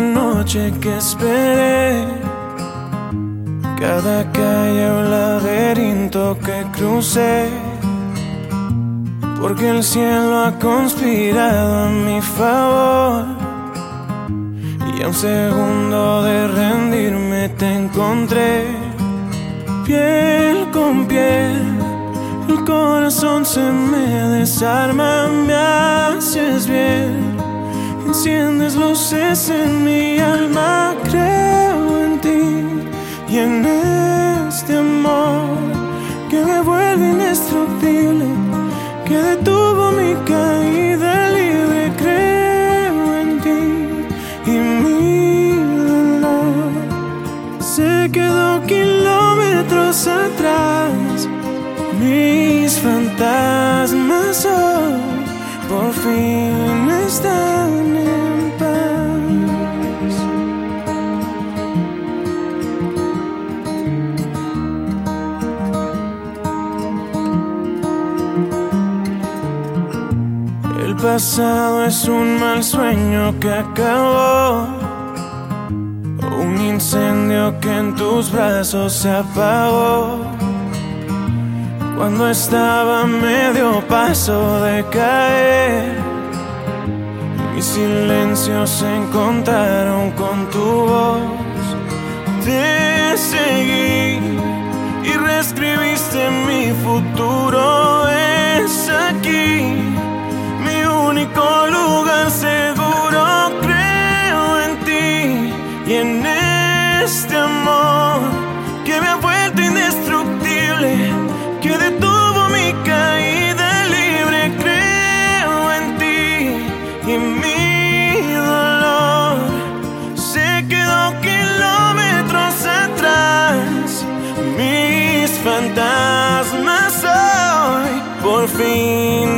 noche que esperé. Cada calle un laberinto que crucé. Porque el cielo ha conspirado a mi favor. Y a un segundo de rendirme te encontré. Piel con piel, el corazón se me desarma, me haces bien. Enciendes luces en mi alma, creo en ti y en este amor que me vuelve indestructible, que detuvo mi caída libre. Creo en ti y mi dolor se quedó kilómetros atrás. Mis fantasmas hoy por fin están pasado es un mal sueño que acabó. Un incendio que en tus brazos se apagó. Cuando estaba medio paso de caer, mis silencios se encontraron con tu voz. Te seguí y reescribiste mi futuro. Es aquí fantasmas hoy por fin